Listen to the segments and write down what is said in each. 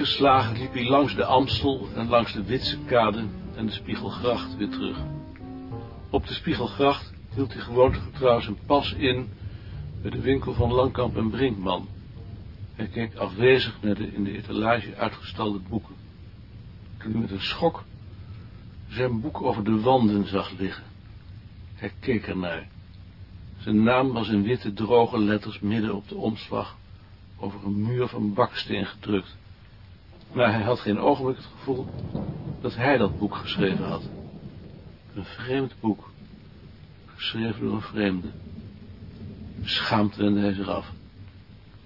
Weer neergeslagen liep hij langs de Amstel en langs de Witsekade en de Spiegelgracht weer terug. Op de Spiegelgracht hield hij gewoontegetrouw zijn pas in bij de winkel van Langkamp en Brinkman. Hij keek afwezig naar de in de etalage uitgestalde boeken. Toen hij met een schok zijn boek over de wanden zag liggen. Hij keek ernaar. Zijn naam was in witte droge letters midden op de omslag over een muur van baksteen gedrukt. Maar hij had geen ogenblik het gevoel dat hij dat boek geschreven had. Een vreemd boek, geschreven door een vreemde. Schaamd wendde hij zich af.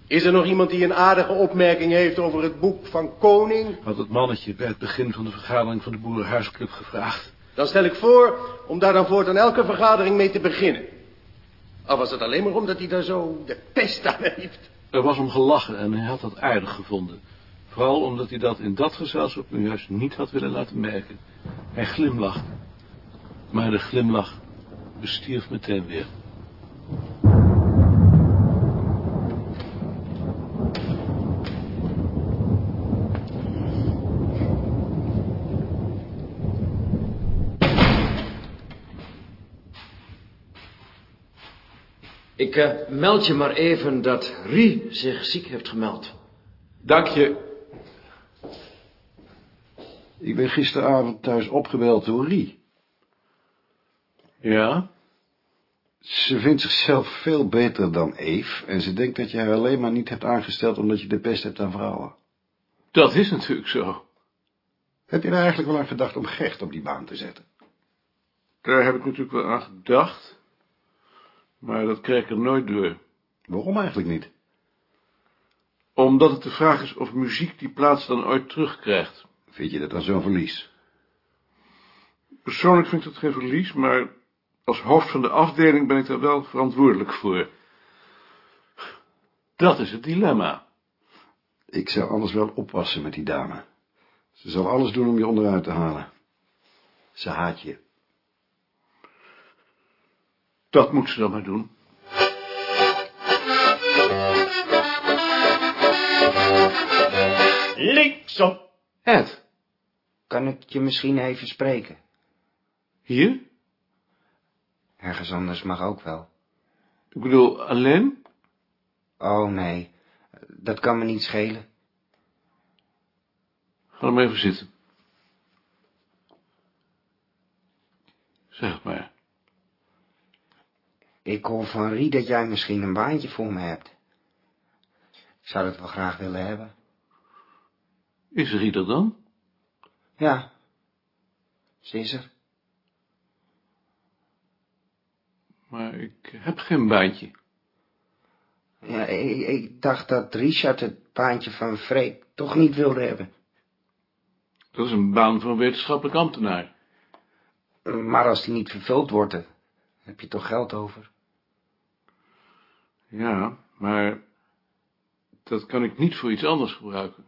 Is er nog iemand die een aardige opmerking heeft over het boek van Koning? Had het mannetje bij het begin van de vergadering van de Boerenhuisclub gevraagd. Dan stel ik voor om daar dan voortaan elke vergadering mee te beginnen. Al was het alleen maar omdat hij daar zo de pest aan heeft. Er was om gelachen en hij had dat aardig gevonden. Vooral omdat hij dat in dat gezelschap nu juist niet had willen laten merken. Hij glimlachte. Maar de glimlach bestierf meteen weer. Ik eh, meld je maar even dat Rie zich ziek heeft gemeld. Dank je. Ik ben gisteravond thuis opgebeld door Rie. Ja? Ze vindt zichzelf veel beter dan Eve... en ze denkt dat je haar alleen maar niet hebt aangesteld... omdat je de pest hebt aan vrouwen. Dat is natuurlijk zo. Heb je er eigenlijk wel aan gedacht om Gert op die baan te zetten? Daar heb ik natuurlijk wel aan gedacht. Maar dat kreeg ik er nooit door. Waarom eigenlijk niet? Omdat het de vraag is of muziek die plaats dan ooit terugkrijgt. Vind je dat dan zo'n verlies? Persoonlijk vind ik dat geen verlies, maar als hoofd van de afdeling ben ik daar wel verantwoordelijk voor. Dat is het dilemma. Ik zou alles wel oppassen met die dame. Ze zal alles doen om je onderuit te halen. Ze haat je. Dat moet ze dan maar doen. Linksom. Ed, Kan ik je misschien even spreken? hier? Ergens anders mag ook wel. Ik bedoel, alleen? Oh, nee. Dat kan me niet schelen. Ga maar even zitten. Zeg maar. Ik hoor van Rie dat jij misschien een baantje voor me hebt. Ik zou dat wel graag willen hebben. Is er ieder dan? Ja. Ze is er. Maar ik heb geen baantje. Ja, ik, ik dacht dat Richard het baantje van Freek toch niet wilde hebben. Dat is een baan voor een wetenschappelijk ambtenaar. Maar als die niet vervuld wordt, heb je toch geld over? Ja, maar dat kan ik niet voor iets anders gebruiken.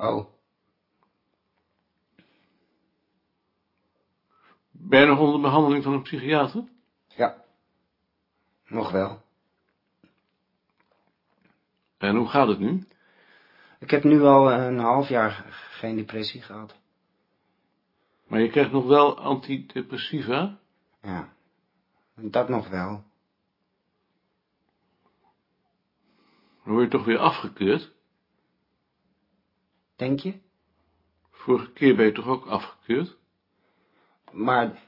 Oh, Ben je nog onder behandeling van een psychiater? ja. Nog wel. En hoe gaat het nu? Ik heb nu al een half jaar geen depressie gehad. Maar je krijgt nog wel antidepressiva? Ja, dat nog wel. Dan word je toch weer afgekeurd? Denk je? Vorige keer ben je toch ook afgekeurd? Maar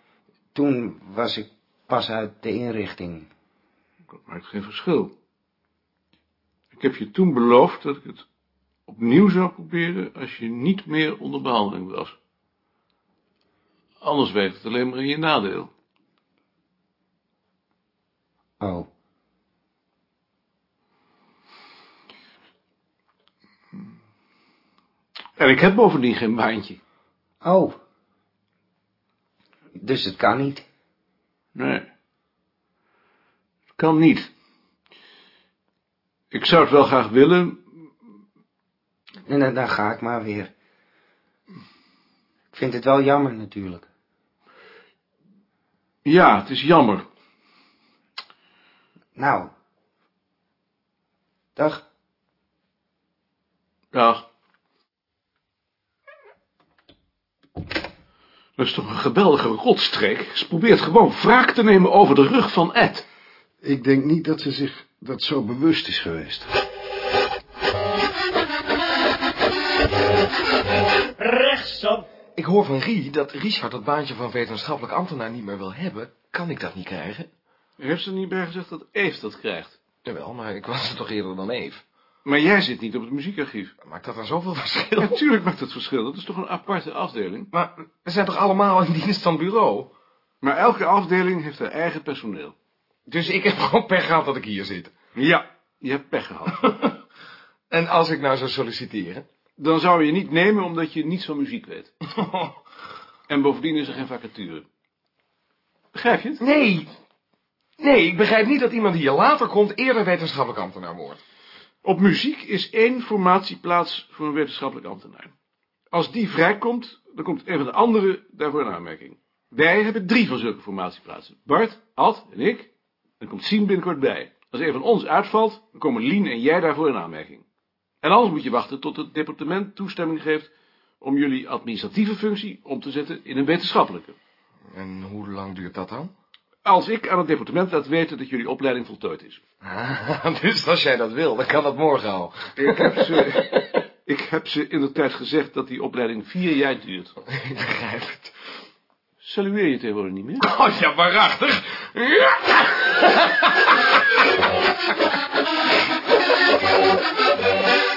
toen was ik pas uit de inrichting. Dat maakt geen verschil. Ik heb je toen beloofd dat ik het opnieuw zou proberen als je niet meer onder behandeling was. Anders werkt het alleen maar in je nadeel. Oh, En ik heb bovendien geen baantje. oh. Dus het kan niet. Nee. Het kan niet. Ik zou het wel graag willen, En dan, dan ga ik maar weer. Ik vind het wel jammer natuurlijk. ja, het is jammer. Nou. Dag. Dag. Dat is toch een geweldige rotstreek. Ze probeert gewoon wraak te nemen over de rug van Ed. Ik denk niet dat ze zich dat zo bewust is geweest. Rechtsop. Ik hoor van Rie dat Richard het baantje van wetenschappelijk ambtenaar niet meer wil hebben. Kan ik dat niet krijgen? Heeft ze niet bij gezegd dat Eve dat krijgt? Jawel, maar ik was er toch eerder dan Eve. Maar jij zit niet op het muziekarchief. Maakt dat dan zoveel verschil? Natuurlijk maakt het verschil. Dat is toch een aparte afdeling? Maar we zijn toch allemaal in dienst van bureau? Maar elke afdeling heeft haar eigen personeel. Dus ik heb gewoon pech gehad dat ik hier zit. Ja, je hebt pech gehad. En als ik nou zou solliciteren? Dan zou je niet nemen omdat je niets van muziek weet. En bovendien is er geen vacature. Begrijp je het? Nee. Nee, ik begrijp niet dat iemand die hier later komt eerder wetenschappelijk ambtenaar wordt. Op muziek is één formatieplaats voor een wetenschappelijk ambtenaar. Als die vrijkomt, dan komt een van de anderen daarvoor in aanmerking. Wij hebben drie van zulke formatieplaatsen. Bart, Ad en ik. Dan komt Sien binnenkort bij. Als een van ons uitvalt, dan komen Lien en jij daarvoor in aanmerking. En anders moet je wachten tot het departement toestemming geeft om jullie administratieve functie om te zetten in een wetenschappelijke. En hoe lang duurt dat dan? Als ik aan het departement laat weten dat jullie opleiding voltooid is. Ah, dus als jij dat wil, dan kan dat morgen al. Ik heb ze, ik heb ze in de tijd gezegd dat die opleiding vier jaar duurt. Ik begrijp het. Salueer je tegenwoordig niet meer? Oh ja, waarachtig. Ja.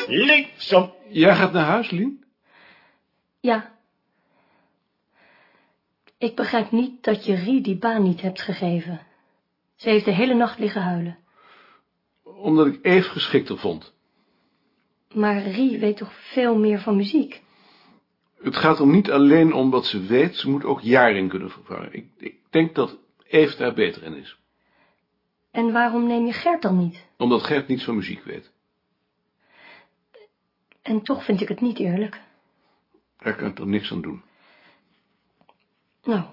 Linksom. Jij gaat naar huis, Lien? Ja. Ik begrijp niet dat je Rie die baan niet hebt gegeven. Ze heeft de hele nacht liggen huilen. Omdat ik Eve geschikter vond. Maar Rie weet toch veel meer van muziek? Het gaat er niet alleen om wat ze weet, ze moet ook Jaring kunnen vervangen. Ik, ik denk dat Eve daar beter in is. En waarom neem je Gert dan niet? Omdat Gert niets van muziek weet. En toch vind ik het niet eerlijk. Daar kan ik er niks aan doen. Nou.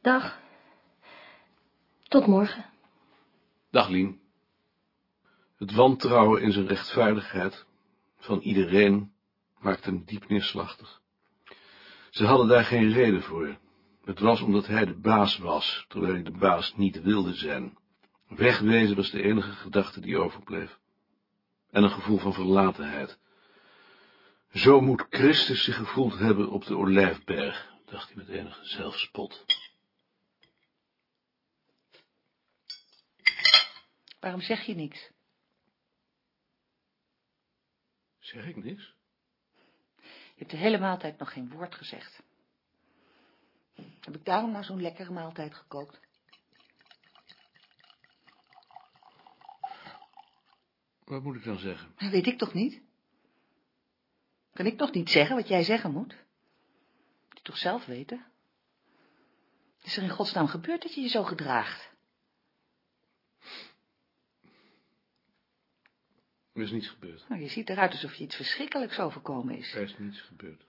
Dag. Tot morgen. Dag, Lien. Het wantrouwen in zijn rechtvaardigheid van iedereen maakt hem diep neerslachtig. Ze hadden daar geen reden voor. Het was omdat hij de baas was, terwijl hij de baas niet wilde zijn. Wegwezen was de enige gedachte die overbleef. En een gevoel van verlatenheid. Zo moet Christus zich gevoeld hebben op de Olijfberg, dacht hij met enige zelfspot. Waarom zeg je niks? Zeg ik niks? Je hebt de hele maaltijd nog geen woord gezegd. Heb ik daarom nou zo'n lekkere maaltijd gekookt? Wat moet ik dan zeggen? Dat weet ik toch niet? Kan ik toch niet zeggen wat jij zeggen moet? Je toch zelf weten? Is er in godsnaam gebeurd dat je je zo gedraagt? Er is niets gebeurd. Nou, je ziet eruit alsof je iets verschrikkelijks overkomen is. Er is niets gebeurd.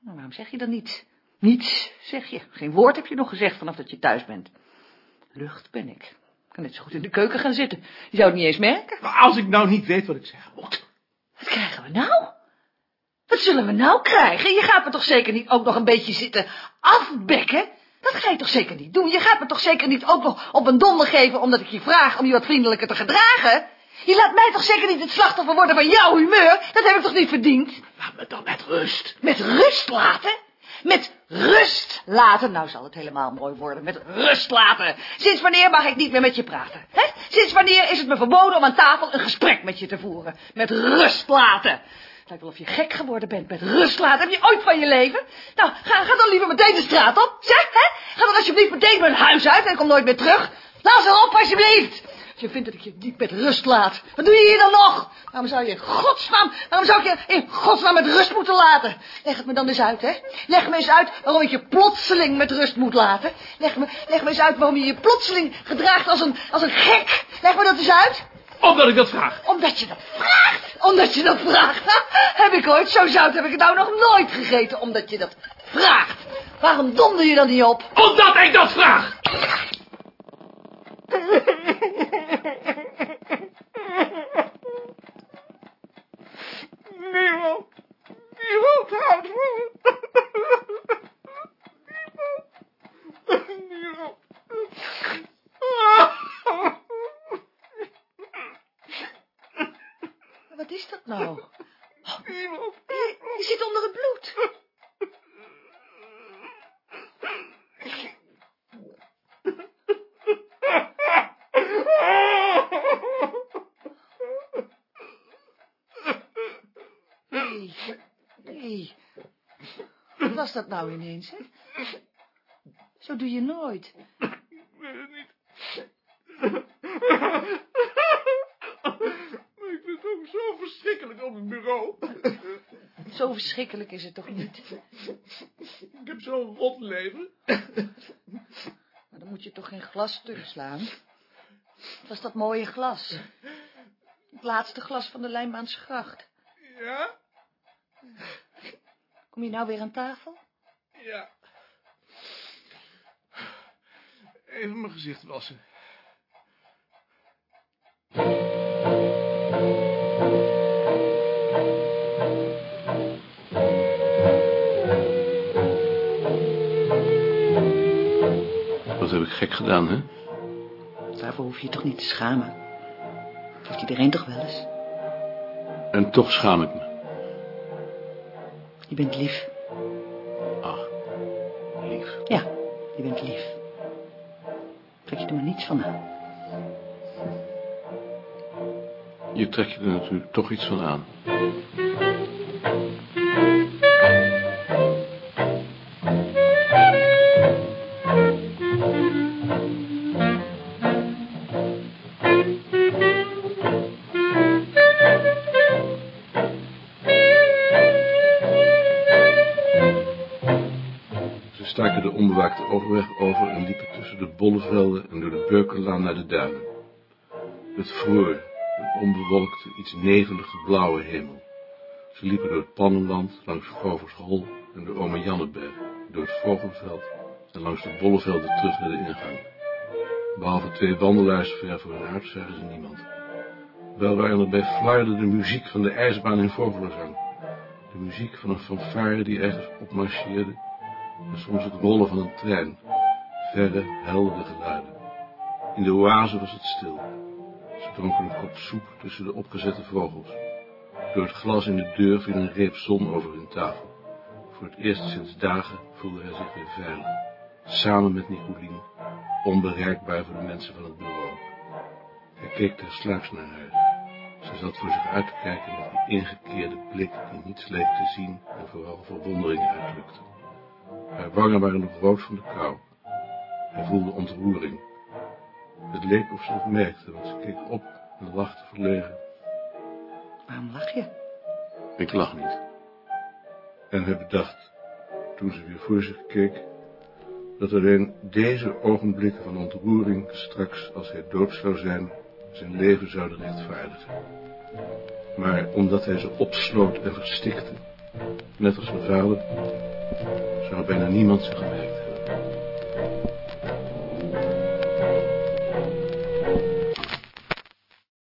Nou, waarom zeg je dan niets? Niets, zeg je. Geen woord heb je nog gezegd vanaf dat je thuis bent. Lucht ben ik. Ik kan net zo goed in de keuken gaan zitten. Je zou het niet eens merken. Maar als ik nou niet weet wat ik zeggen moet. Wat krijgen we nou? Wat zullen we nou krijgen? Je gaat me toch zeker niet ook nog een beetje zitten afbekken? Dat ga je toch zeker niet doen? Je gaat me toch zeker niet ook nog op een donder geven omdat ik je vraag om je wat vriendelijker te gedragen? Je laat mij toch zeker niet het slachtoffer worden van jouw humeur? Dat heb ik toch niet verdiend? Laat me dan met rust. Met rust laten? Met rust laten? Nou zal het helemaal mooi worden. Met rust laten. Sinds wanneer mag ik niet meer met je praten? Hè? Sinds wanneer is het me verboden om aan tafel een gesprek met je te voeren? Met rust laten. Het lijkt wel of je gek geworden bent met rust laten. Heb je ooit van je leven? Nou, ga, ga dan liever meteen de straat op. Zeg, hè? Ga dan alsjeblieft meteen mijn huis uit en kom nooit meer terug. Laat ze op, alsjeblieft. Als je vindt dat ik je niet met rust laat, wat doe je hier dan nog? Waarom zou je in godsnaam, waarom zou ik je in godsnaam met rust moeten laten? Leg het me dan eens uit, hè? Leg me eens uit waarom ik je plotseling met rust moet laten. Leg me, leg me eens uit waarom je je plotseling gedraagt als een, als een gek. Leg me dat eens uit. Omdat ik dat vraag. Omdat je dat vraagt omdat je dat vraagt. heb ik ooit, zo zout heb ik het nou nog nooit gegeten, omdat je dat vraagt. Waarom donder je dan niet op? Omdat ik dat vraag! Niemand, niemand houdt van dat nou? Je, je zit onder het bloed. Nee, nee. Wat was dat nou ineens, hè? Zo doe je nooit. Maar ik vind het ook zo verschrikkelijk op het bureau. Zo verschrikkelijk is het toch niet? Ik heb zo'n rot leven. Maar dan moet je toch geen glas stuk slaan? Het was dat mooie glas. Het laatste glas van de Lijnbaanse gracht. Ja? Kom je nou weer aan tafel? Ja. Even mijn gezicht wassen. Gek gedaan, hè? Daarvoor hoef je je toch niet te schamen. Dat heeft iedereen toch wel eens. En toch schaam ik me. Je bent lief. Ach, lief. Ja, je bent lief. Trek je er maar niets van aan. Je trekt je er natuurlijk toch iets van aan. De onbewaakte overweg over en liepen tussen de bollevelden en door de Beukenlaan naar de duinen. Het vroor, een onbewolkte, iets nevelige blauwe hemel. Ze liepen door het Pannenland, langs Grovershol en de Ome Janneberg, door het Vogelveld en langs de bollevelden terug naar de ingang. Behalve twee wandelaars ver voor hun huis zagen ze niemand. Wel waren er bij fluierde de muziek van de ijsbaan in vogelenzang. De muziek van een fanfare die ergens opmarcheerde en soms het rollen van een trein. Verre, heldere geluiden. In de oase was het stil. Ze dronken een kop soep tussen de opgezette vogels. Door het glas in de deur viel een reep zon over hun tafel. Voor het eerst sinds dagen voelde hij zich weer veilig. Samen met Nicolien, onbereikbaar voor de mensen van het bureau. Hij keek tersluiks naar haar. Ze zat voor zich uit te kijken met die ingekeerde blik die niets leek te zien en vooral verwondering uitdrukte. Haar wangen waren nog rood van de kou. Hij voelde ontroering. Het leek of ze het merkte, want ze keek op en lachte verlegen. Waarom lach je? Ik lach niet. En hij bedacht, toen ze weer voor zich keek, dat alleen deze ogenblikken van ontroering straks, als hij dood zou zijn, zijn leven zouden rechtvaardigen. Maar omdat hij ze opsloot en verstikte, net als zijn vader, zou bijna niemand zich hem